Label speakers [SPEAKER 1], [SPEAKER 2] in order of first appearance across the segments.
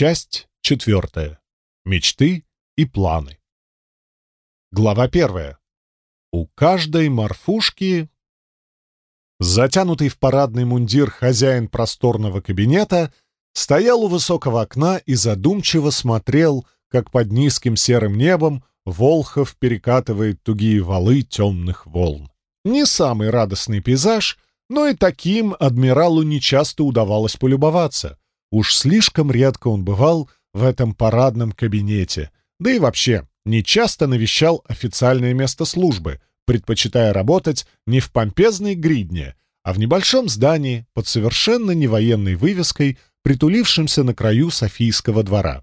[SPEAKER 1] Часть четвертая. Мечты и планы. Глава первая. У каждой морфушки... Затянутый в парадный мундир хозяин просторного кабинета стоял у высокого окна и задумчиво смотрел, как под низким серым небом Волхов перекатывает тугие валы темных волн. Не самый радостный пейзаж, но и таким адмиралу нечасто удавалось полюбоваться. Уж слишком редко он бывал в этом парадном кабинете, да и вообще нечасто навещал официальное место службы, предпочитая работать не в помпезной гридне, а в небольшом здании под совершенно невоенной вывеской, притулившимся на краю Софийского двора.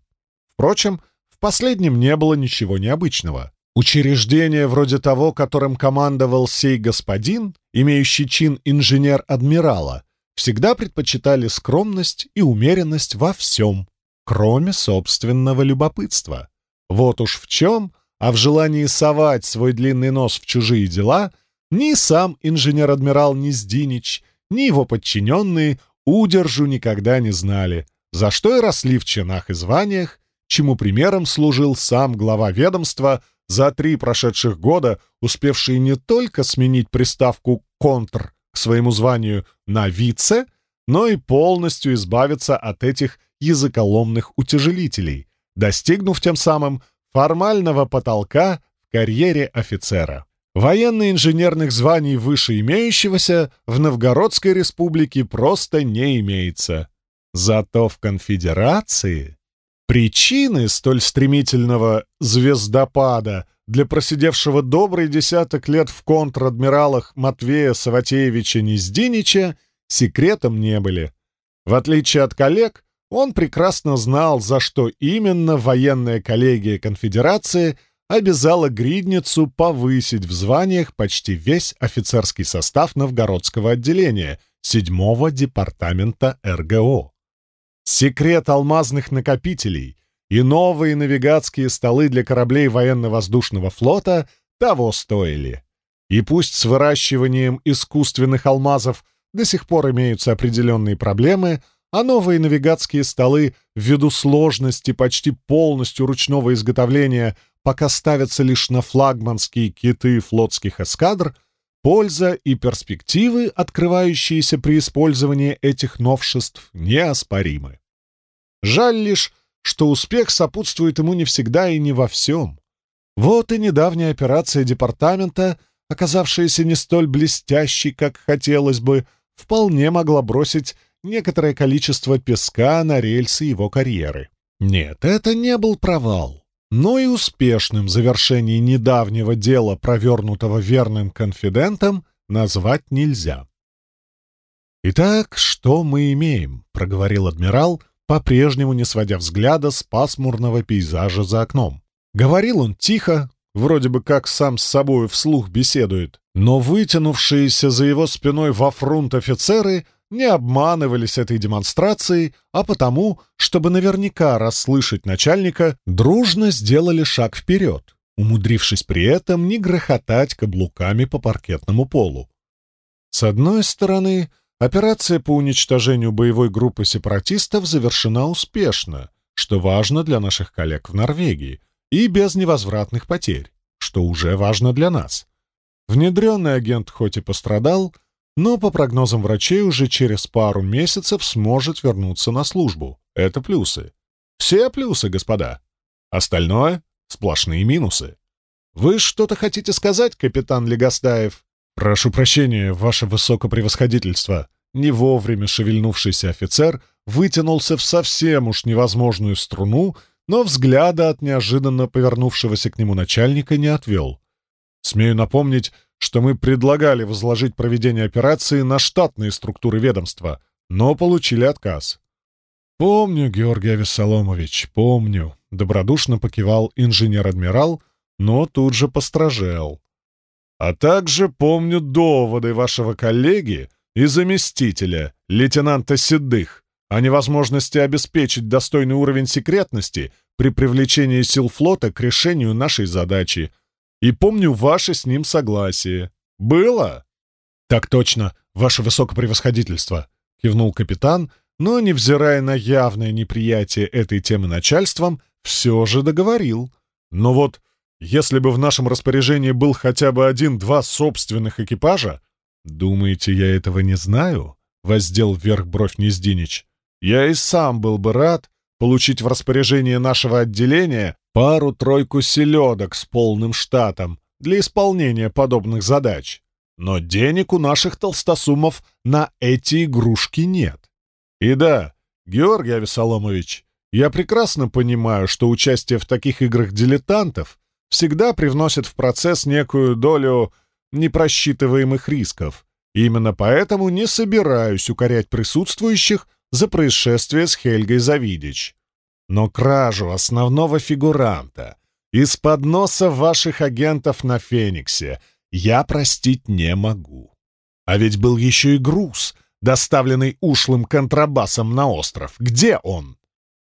[SPEAKER 1] Впрочем, в последнем не было ничего необычного. Учреждение вроде того, которым командовал сей господин, имеющий чин инженер-адмирала, всегда предпочитали скромность и умеренность во всем, кроме собственного любопытства. Вот уж в чем, а в желании совать свой длинный нос в чужие дела, ни сам инженер-адмирал Низдинич, ни его подчиненные удержу никогда не знали, за что и росли в чинах и званиях, чему примером служил сам глава ведомства — за три прошедших года успевший не только сменить приставку «контр» к своему званию на «вице», но и полностью избавиться от этих языколомных утяжелителей, достигнув тем самым формального потолка в карьере офицера. Военно-инженерных званий выше имеющегося в Новгородской республике просто не имеется. Зато в конфедерации Причины столь стремительного звездопада для просидевшего добрый десяток лет в контр-адмиралах Матвея Саватеевича Нездинича секретом не были. В отличие от коллег, он прекрасно знал, за что именно военная коллегия конфедерации обязала Гридницу повысить в званиях почти весь офицерский состав новгородского отделения 7-го департамента РГО. Секрет алмазных накопителей и новые навигатские столы для кораблей военно-воздушного флота того стоили. И пусть с выращиванием искусственных алмазов до сих пор имеются определенные проблемы, а новые навигатские столы ввиду сложности почти полностью ручного изготовления пока ставятся лишь на флагманские киты флотских эскадр, польза и перспективы, открывающиеся при использовании этих новшеств, неоспоримы. Жаль лишь, что успех сопутствует ему не всегда и не во всем. Вот и недавняя операция департамента, оказавшаяся не столь блестящей, как хотелось бы, вполне могла бросить некоторое количество песка на рельсы его карьеры. Нет, это не был провал, но и успешным завершение недавнего дела, провернутого верным конфидентом, назвать нельзя. «Итак, что мы имеем?» — проговорил адмирал — по-прежнему не сводя взгляда с пасмурного пейзажа за окном. Говорил он тихо, вроде бы как сам с собой вслух беседует, но вытянувшиеся за его спиной во фронт офицеры не обманывались этой демонстрацией, а потому, чтобы наверняка расслышать начальника, дружно сделали шаг вперед, умудрившись при этом не грохотать каблуками по паркетному полу. С одной стороны, Операция по уничтожению боевой группы сепаратистов завершена успешно, что важно для наших коллег в Норвегии, и без невозвратных потерь, что уже важно для нас. Внедренный агент хоть и пострадал, но, по прогнозам врачей, уже через пару месяцев сможет вернуться на службу. Это плюсы. Все плюсы, господа. Остальное — сплошные минусы. Вы что-то хотите сказать, капитан Легостаев? «Прошу прощения, ваше высокопревосходительство!» Не вовремя шевельнувшийся офицер вытянулся в совсем уж невозможную струну, но взгляда от неожиданно повернувшегося к нему начальника не отвел. «Смею напомнить, что мы предлагали возложить проведение операции на штатные структуры ведомства, но получили отказ». «Помню, Георгий Авессаломович, помню», — добродушно покивал инженер-адмирал, но тут же постражел. А также помню доводы вашего коллеги и заместителя, лейтенанта Седых, о невозможности обеспечить достойный уровень секретности при привлечении сил флота к решению нашей задачи. И помню ваше с ним согласие. Было? Так точно, ваше высокопревосходительство, кивнул капитан, но, невзирая на явное неприятие этой темы начальством, все же договорил. Но вот если бы в нашем распоряжении был хотя бы один-два собственных экипажа, думаете, я этого не знаю? Воздел вверх бровь Нездинич. Я и сам был бы рад получить в распоряжение нашего отделения пару-тройку селедок с полным штатом для исполнения подобных задач. Но денег у наших толстосумов на эти игрушки нет. И да, Георгий Авесоломович, я прекрасно понимаю, что участие в таких играх дилетантов всегда привносит в процесс некую долю непросчитываемых рисков. И именно поэтому не собираюсь укорять присутствующих за происшествие с Хельгой Завидич. Но кражу основного фигуранта из-под носа ваших агентов на Фениксе я простить не могу. А ведь был еще и груз, доставленный ушлым контрабасом на остров. Где он?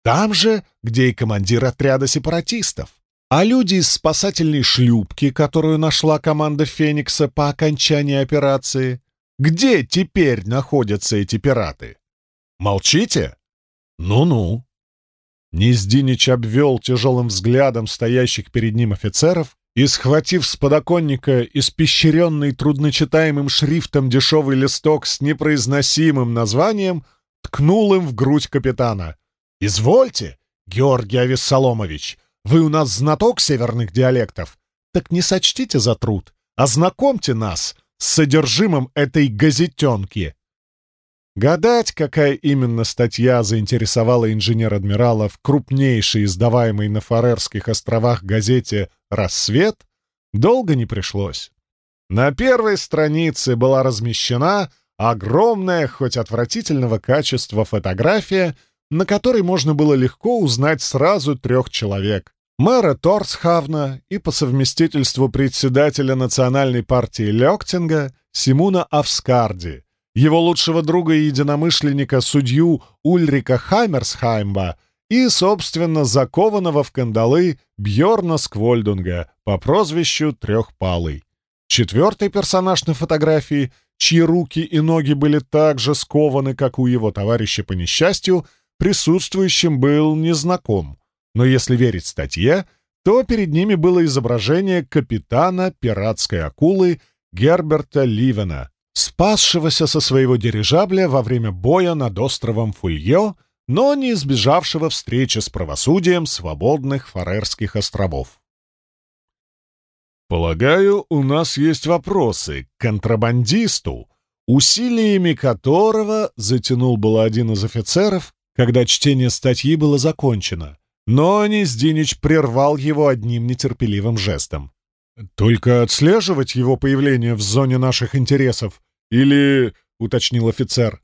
[SPEAKER 1] Там же, где и командир отряда сепаратистов. А люди из спасательной шлюпки, которую нашла команда Феникса по окончании операции, где теперь находятся эти пираты? Молчите? Ну-ну. Низдинич обвел тяжелым взглядом стоящих перед ним офицеров и, схватив с подоконника испещренный трудночитаемым шрифтом дешевый листок с непроизносимым названием, ткнул им в грудь капитана. «Извольте, Георгий Авессаломович, вы у нас знаток северных диалектов. Так не сочтите за труд, ознакомьте нас с содержимым этой газетенки. Гадать, какая именно статья заинтересовала инженер-адмирала в крупнейшей издаваемой на Фарерских островах газете «Рассвет», долго не пришлось. На первой странице была размещена огромная, хоть отвратительного качества фотография, на которой можно было легко узнать сразу трех человек мэра Торсхавна и по совместительству председателя национальной партии Лёктинга Симуна Авскарди, его лучшего друга и единомышленника судью Ульрика Хаммерсхаймба и, собственно, закованного в кандалы Бьорна Сквольдунга по прозвищу Трехпалый. Четвертый персонаж на фотографии, чьи руки и ноги были так же скованы, как у его товарища по несчастью, присутствующим был незнаком — но если верить статье, то перед ними было изображение капитана пиратской акулы Герберта Ливена, спасшегося со своего дирижабля во время боя над островом Фульё, но не избежавшего встречи с правосудием свободных Фарерских островов. «Полагаю, у нас есть вопросы к контрабандисту», усилиями которого затянул был один из офицеров, когда чтение статьи было закончено. Но Низдинич прервал его одним нетерпеливым жестом. «Только отслеживать его появление в зоне наших интересов? Или...» — уточнил офицер.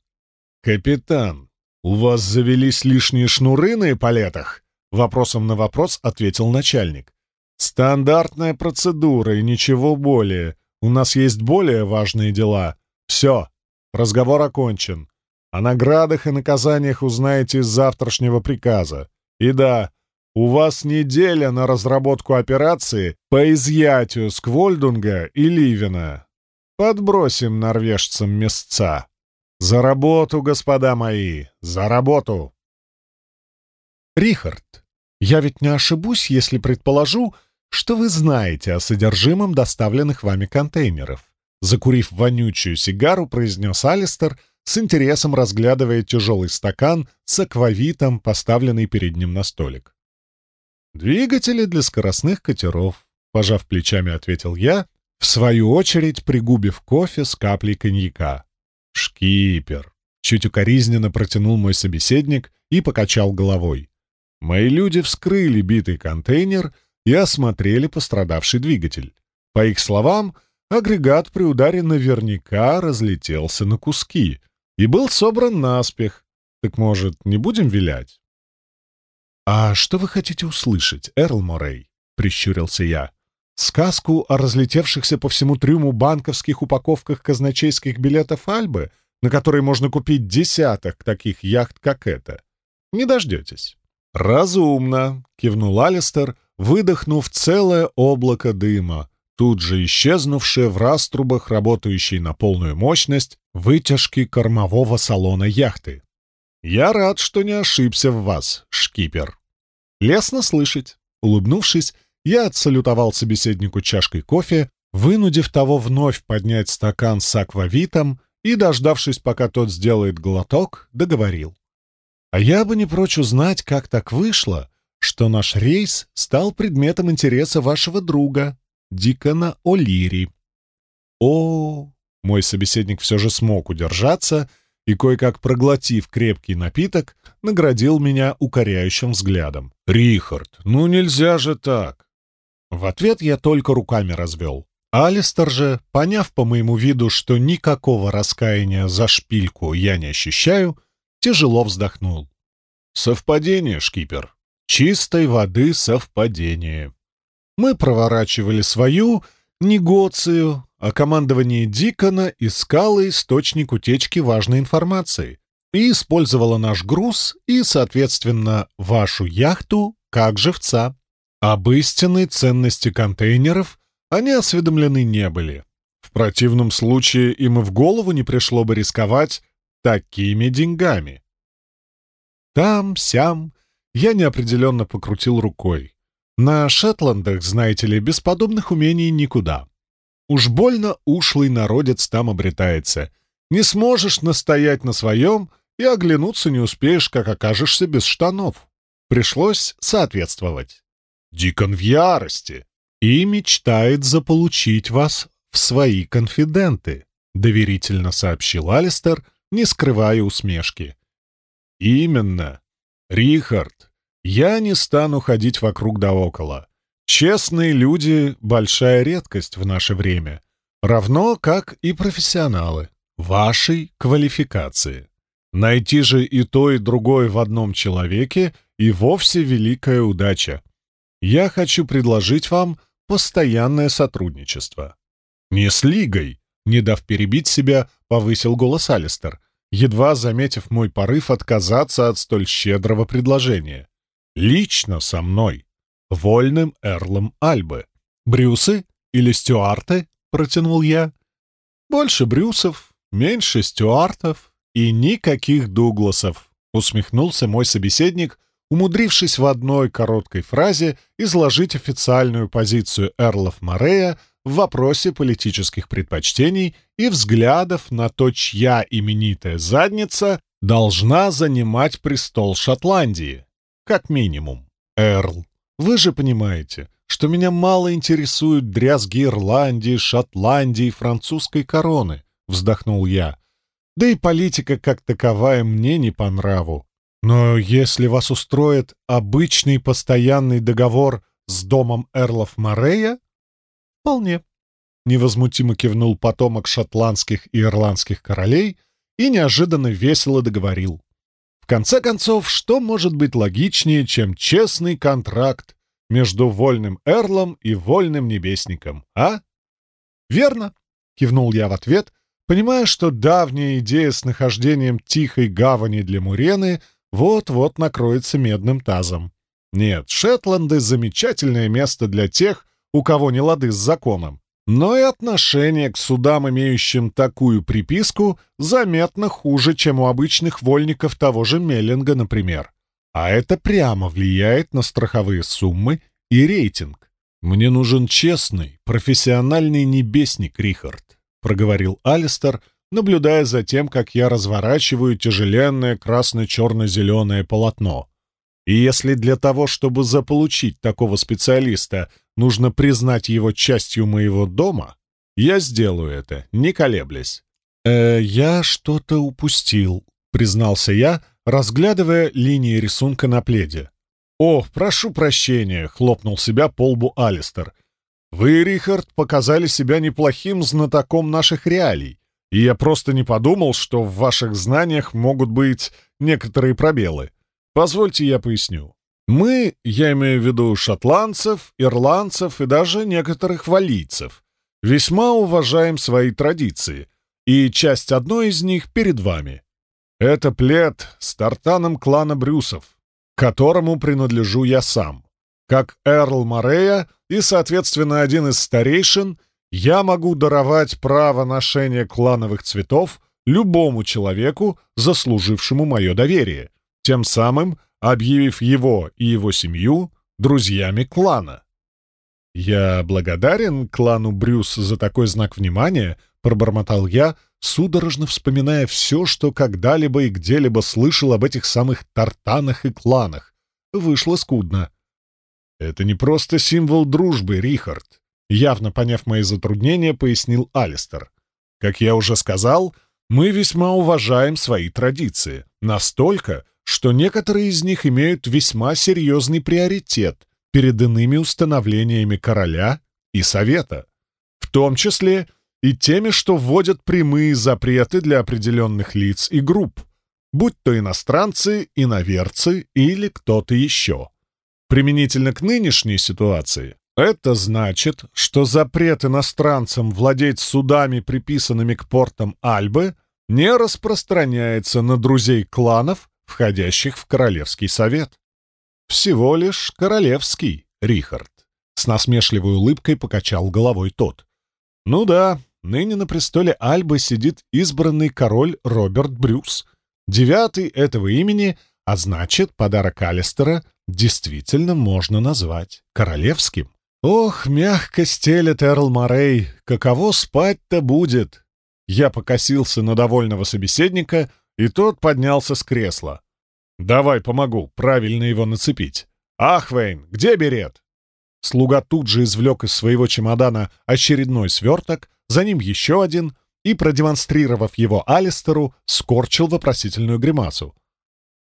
[SPEAKER 1] «Капитан, у вас завелись лишние шнуры на эполетах?» Вопросом на вопрос ответил начальник. «Стандартная процедура и ничего более. У нас есть более важные дела. Все, разговор окончен. О наградах и наказаниях узнаете из завтрашнего приказа. И да, у вас неделя на разработку операции по изъятию Сквольдунга и Ливена. Подбросим норвежцам места. За работу, господа мои, за работу! Рихард, я ведь не ошибусь, если предположу, что вы знаете о содержимом доставленных вами контейнеров. Закурив вонючую сигару, произнес Алистер, с интересом разглядывая тяжелый стакан с аквавитом, поставленный перед ним на столик. «Двигатели для скоростных катеров», — пожав плечами, ответил я, в свою очередь пригубив кофе с каплей коньяка. «Шкипер», — чуть укоризненно протянул мой собеседник и покачал головой. «Мои люди вскрыли битый контейнер и осмотрели пострадавший двигатель. По их словам, агрегат при ударе наверняка разлетелся на куски и был собран наспех. Так, может, не будем вилять?» «А что вы хотите услышать, Эрл Морей?» — прищурился я. «Сказку о разлетевшихся по всему трюму банковских упаковках казначейских билетов Альбы, на которые можно купить десяток таких яхт, как эта? Не дождетесь». «Разумно», — кивнул Алистер, выдохнув целое облако дыма, тут же исчезнувшее в раструбах, работающей на полную мощность, вытяжки кормового салона яхты. Я рад, что не ошибся в вас, шкипер. Лестно слышать. Улыбнувшись, я отсалютовал собеседнику чашкой кофе, вынудив того вновь поднять стакан с аквавитом и, дождавшись, пока тот сделает глоток, договорил. А я бы не прочь узнать, как так вышло, что наш рейс стал предметом интереса вашего друга, Дикона О'Лири. О, мой собеседник все же смог удержаться и, кое-как проглотив крепкий напиток, наградил меня укоряющим взглядом. «Рихард, ну нельзя же так!» В ответ я только руками развел. Алистер же, поняв по моему виду, что никакого раскаяния за шпильку я не ощущаю, тяжело вздохнул. «Совпадение, шкипер. Чистой воды совпадение. Мы проворачивали свою негоцию, а командование Дикона искало источник утечки важной информации и использовало наш груз и, соответственно, вашу яхту как живца. Об истинной ценности контейнеров они осведомлены не были. В противном случае им и в голову не пришло бы рисковать такими деньгами. Там-сям я неопределенно покрутил рукой. На Шетландах, знаете ли, без подобных умений никуда. Уж больно ушлый народец там обретается. Не сможешь настоять на своем и оглянуться не успеешь, как окажешься без штанов. Пришлось соответствовать. Дикон в ярости и мечтает заполучить вас в свои конфиденты, доверительно сообщил Алистер, не скрывая усмешки. «Именно. Рихард, я не стану ходить вокруг да около. Честные люди — большая редкость в наше время, равно как и профессионалы вашей квалификации. Найти же и то, и другое в одном человеке и вовсе великая удача. Я хочу предложить вам постоянное сотрудничество. Не с Лигой, не дав перебить себя, повысил голос Алистер — едва заметив мой порыв отказаться от столь щедрого предложения. Лично со мной, вольным эрлом Альбы. «Брюсы или стюарты?» — протянул я. «Больше брюсов, меньше стюартов и никаких Дугласов», — усмехнулся мой собеседник, умудрившись в одной короткой фразе изложить официальную позицию эрлов Морея в вопросе политических предпочтений и взглядов на то, чья именитая задница должна занимать престол Шотландии. Как минимум. Эрл, вы же понимаете, что меня мало интересуют дрязги Ирландии, Шотландии, французской короны, вздохнул я. Да и политика как таковая мне не по нраву. Но если вас устроит обычный постоянный договор с домом Эрлов Морея, «Вполне», — невозмутимо кивнул потомок шотландских и ирландских королей и неожиданно весело договорил. «В конце концов, что может быть логичнее, чем честный контракт между вольным эрлом и вольным небесником, а?» «Верно», — кивнул я в ответ, понимая, что давняя идея с нахождением тихой гавани для Мурены вот-вот накроется медным тазом. Нет, Шетланды — замечательное место для тех, у кого не лады с законом, но и отношение к судам, имеющим такую приписку, заметно хуже, чем у обычных вольников того же Меллинга, например. А это прямо влияет на страховые суммы и рейтинг. «Мне нужен честный, профессиональный небесник, Рихард», — проговорил Алистер, наблюдая за тем, как я разворачиваю тяжеленное красно-черно-зеленое полотно. И если для того, чтобы заполучить такого специалиста, нужно признать его частью моего дома, я сделаю это, не колеблясь. «Э, «Я что-то упустил», — признался я, разглядывая линии рисунка на пледе. «О, прошу прощения», — хлопнул себя по лбу Алистер. «Вы, Рихард, показали себя неплохим знатоком наших реалий, и я просто не подумал, что в ваших знаниях могут быть некоторые пробелы. Позвольте я поясню. Мы, я имею в виду шотландцев, ирландцев и даже некоторых валийцев, весьма уважаем свои традиции, и часть одной из них перед вами. Это плед с тартаном клана Брюсов, которому принадлежу я сам. Как Эрл Морея и, соответственно, один из старейшин, я могу даровать право ношения клановых цветов любому человеку, заслужившему мое доверие, тем самым объявив его и его семью друзьями клана. «Я благодарен клану Брюс за такой знак внимания», — пробормотал я, судорожно вспоминая все, что когда-либо и где-либо слышал об этих самых тартанах и кланах. Вышло скудно. «Это не просто символ дружбы, Рихард», — явно поняв мои затруднения, пояснил Алистер. «Как я уже сказал, мы весьма уважаем свои традиции. Настолько, что некоторые из них имеют весьма серьезный приоритет перед иными установлениями короля и совета, в том числе и теми, что вводят прямые запреты для определенных лиц и групп, будь то иностранцы, иноверцы или кто-то еще. Применительно к нынешней ситуации, это значит, что запрет иностранцам владеть судами, приписанными к портам Альбы, не распространяется на друзей кланов, входящих в Королевский совет. Всего лишь Королевский, Рихард. С насмешливой улыбкой покачал головой тот. Ну да, ныне на престоле Альбы сидит избранный король Роберт Брюс, девятый этого имени, а значит, подарок Алистера действительно можно назвать королевским. Ох, мягко стелет Эрл Морей, каково спать-то будет. Я покосился на довольного собеседника, и тот поднялся с кресла. «Давай помогу, правильно его нацепить. Ахвейн, где берет?» Слуга тут же извлек из своего чемодана очередной сверток, за ним еще один, и, продемонстрировав его Алистеру, скорчил вопросительную гримасу.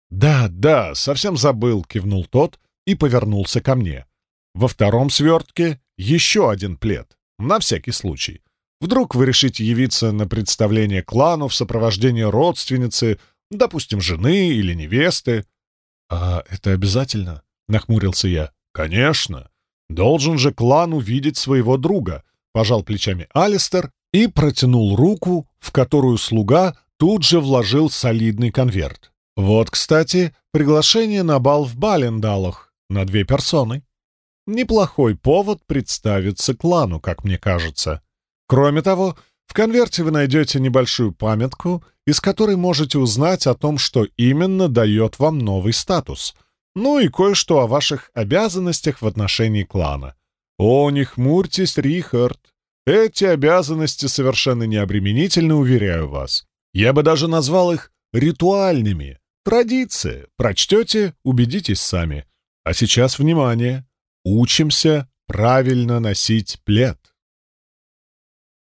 [SPEAKER 1] «Да, да, совсем забыл», — кивнул тот и повернулся ко мне. Во втором свертке еще один плед, на всякий случай. Вдруг вы решите явиться на представление клану в сопровождении родственницы, допустим, жены или невесты. — А это обязательно? — нахмурился я. — Конечно. Должен же клан увидеть своего друга, — пожал плечами Алистер и протянул руку, в которую слуга тут же вложил солидный конверт. Вот, кстати, приглашение на бал в Балендалах на две персоны. Неплохой повод представиться клану, как мне кажется. Кроме того, в конверте вы найдете небольшую памятку, из которой можете узнать о том, что именно дает вам новый статус, ну и кое-что о ваших обязанностях в отношении клана. О, не хмурьтесь, Рихард. Эти обязанности совершенно необременительны, уверяю вас. Я бы даже назвал их ритуальными. Традиции. Прочтете, убедитесь сами. А сейчас внимание. Учимся правильно носить плед.